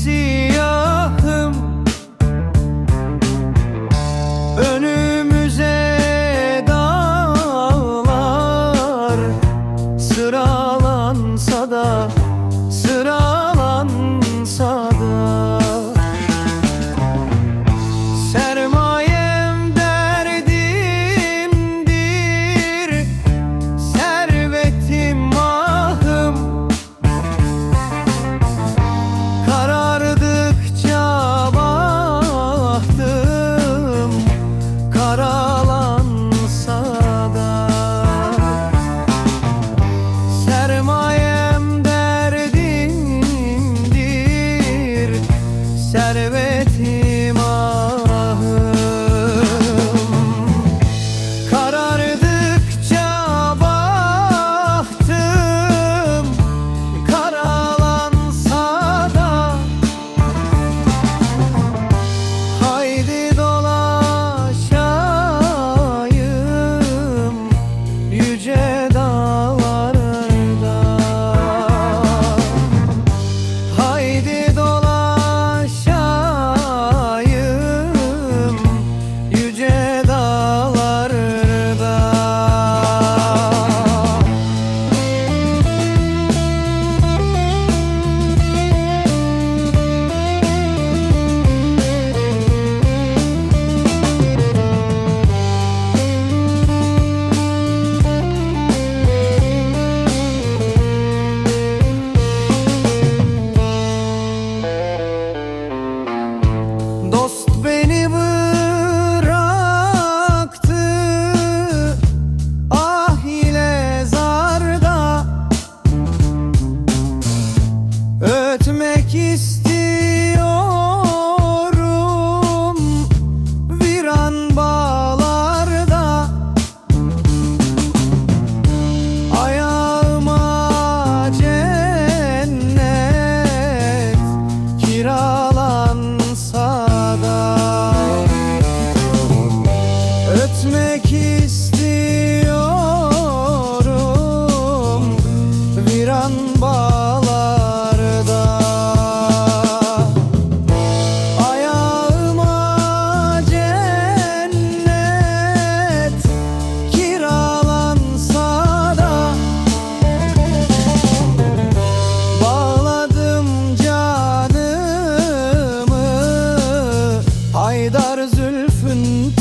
see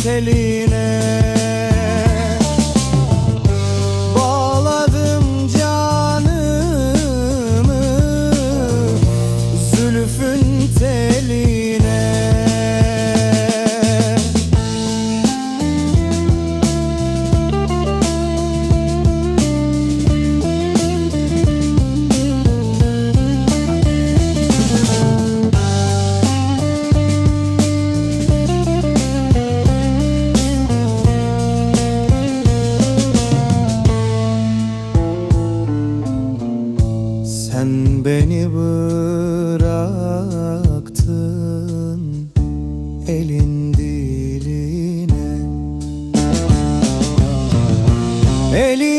teline Sen beni bıraktın elin diline. Elin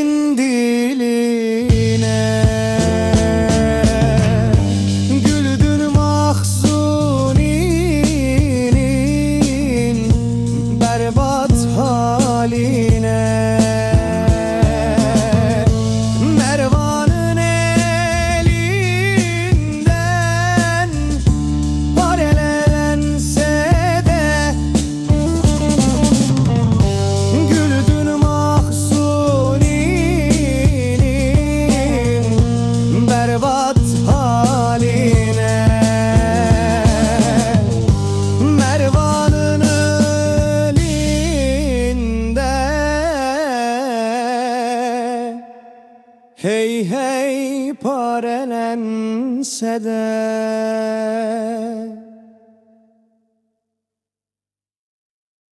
Hey hey parelense de.